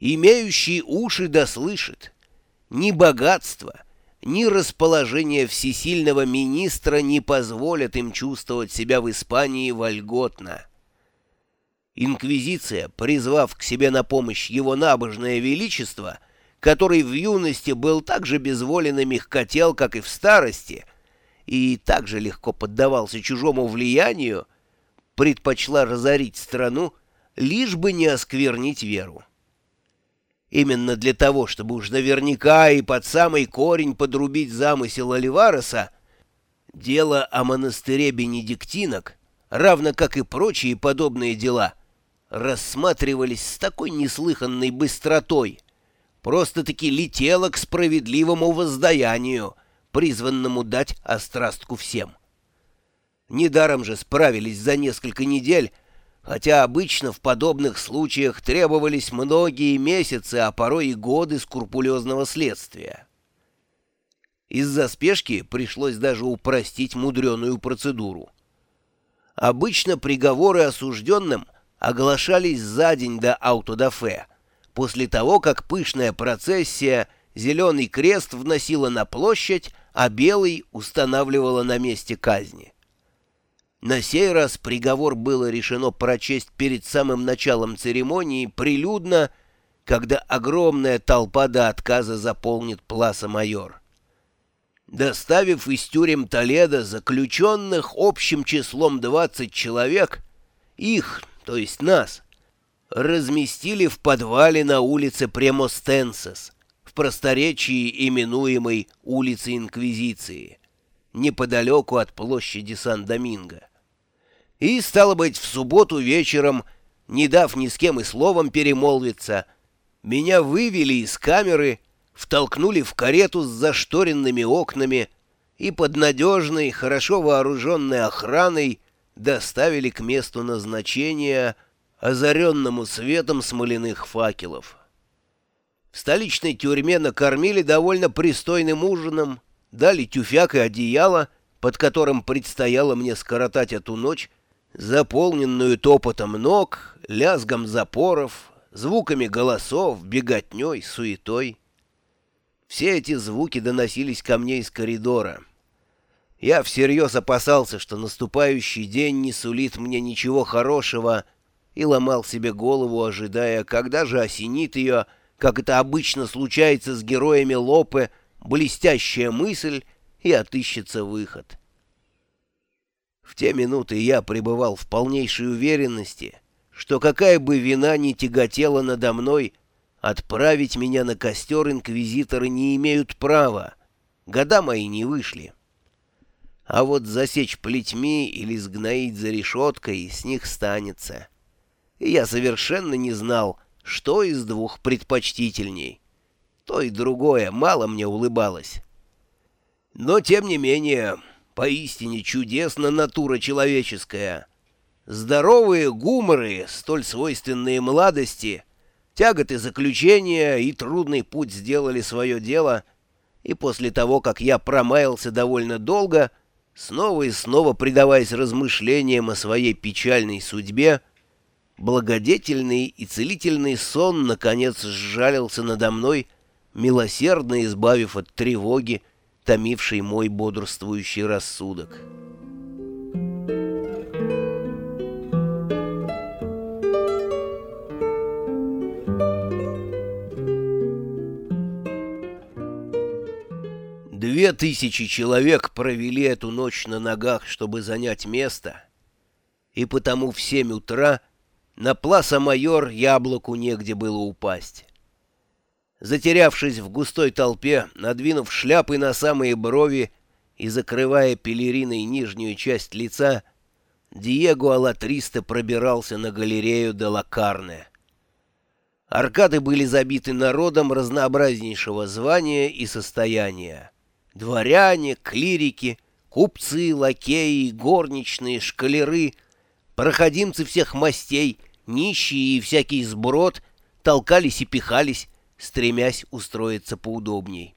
Имеющий уши да. Ни богатство, ни расположение всесильного министра не позволят им чувствовать себя в Испании вольготно. Инквизиция, призвав к себе на помощь его набожное величество, который в юности был так же безволен и мягкотел, как и в старости, и так же легко поддавался чужому влиянию, предпочла разорить страну, лишь бы не осквернить веру. Именно для того, чтобы уж наверняка и под самый корень подрубить замысел Оливареса, дело о монастыре бенедиктинок, равно как и прочие подобные дела, рассматривались с такой неслыханной быстротой, просто-таки летело к справедливому воздаянию, призванному дать острастку всем. Недаром же справились за несколько недель, хотя обычно в подобных случаях требовались многие месяцы, а порой и годы скрупулезного следствия. Из-за спешки пришлось даже упростить мудреную процедуру. Обычно приговоры осужденным оглашались за день до аутодафе, после того, как пышная процессия «Зеленый крест» вносила на площадь, а «Белый» устанавливала на месте казни. На сей раз приговор было решено прочесть перед самым началом церемонии прилюдно, когда огромная толпа до отказа заполнит Пласа Майор. Доставив из тюрем Толедо заключенных общим числом 20 человек, их, то есть нас, разместили в подвале на улице Премостенсес, в просторечии именуемой улицей Инквизиции, неподалеку от площади Сан-Доминго. И, стало быть, в субботу вечером, не дав ни с кем и словом перемолвиться, меня вывели из камеры, втолкнули в карету с зашторенными окнами и под надежной, хорошо вооруженной охраной доставили к месту назначения, озаренному светом смоляных факелов. В столичной тюрьме накормили довольно пристойным ужином, дали тюфяк и одеяло, под которым предстояло мне скоротать эту ночь, заполненную топотом ног, лязгом запоров, звуками голосов, беготней, суетой. Все эти звуки доносились ко мне из коридора. Я всерьез опасался, что наступающий день не сулит мне ничего хорошего, и ломал себе голову, ожидая, когда же осенит ее, как это обычно случается с героями Лопе, блестящая мысль, и отыщется выход. В те минуты я пребывал в полнейшей уверенности, что какая бы вина ни тяготела надо мной, отправить меня на костер инквизиторы не имеют права. Года мои не вышли. А вот засечь плетьми или сгноить за решеткой с них станется. И я совершенно не знал, что из двух предпочтительней. То и другое мало мне улыбалось. Но, тем не менее... Поистине чудесна натура человеческая. Здоровые гуморы, столь свойственные младости, тяготы заключения и трудный путь сделали свое дело, и после того, как я промаялся довольно долго, снова и снова предаваясь размышлениям о своей печальной судьбе, благодетельный и целительный сон наконец сжалился надо мной, милосердно избавив от тревоги, томивший мой бодрствующий рассудок. Две тысячи человек провели эту ночь на ногах, чтобы занять место, и потому в семь утра на Пласа Майор яблоку негде было упасть. Затерявшись в густой толпе, надвинув шляпы на самые брови и закрывая пелериной нижнюю часть лица, Диего Алатриста пробирался на галерею де Лакарне. Аркады были забиты народом разнообразнейшего звания и состояния. Дворяне, клирики, купцы, лакеи, горничные, шкалеры, проходимцы всех мастей, нищие и всякий сброд толкались и пихались, стремясь устроиться поудобней.